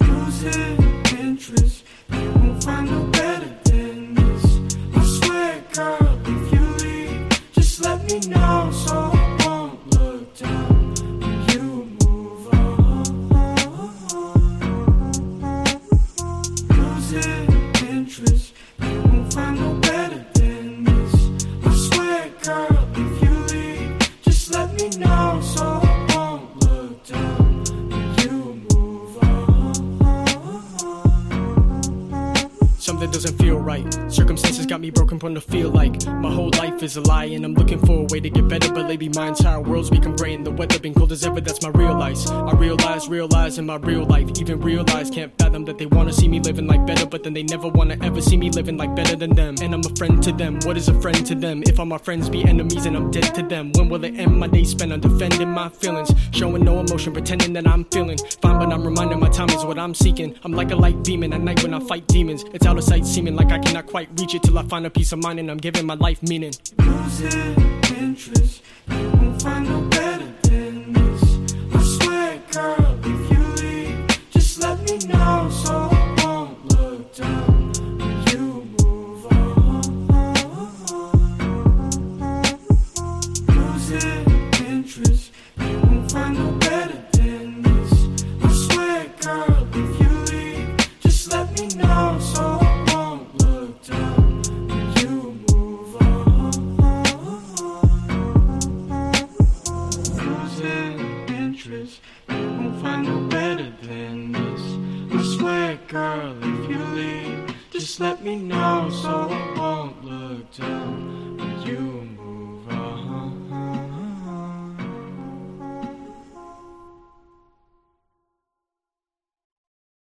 Losing interest, you won't find no better You won't find no Something doesn't feel right. Circumstances got me broken from the feel like my whole life is a lie, and I'm looking for a way to get better. But lately, my entire world's become gray, and the weather been cold as ever. That's my real life. I realize, realize in my real life, even realize, can't fathom that they wanna see me living like better, but then they never wanna ever see me living like better than them. And I'm a friend to them. What is a friend to them? If all my friends be enemies and I'm dead to them, when will it end? My day spent on defending my feelings, showing no emotion, pretending that I'm feeling fine, but I'm reminding my time is what I'm seeking. I'm like a light demon at night when I fight demons. It's out of sight, seeming like I cannot quite reach it till I find a peace of mind and I'm giving my life meaning. Losing interest, you won't find no better interest, you won't find no better than this. I swear, girl, if you leave, just let me know so I won't look down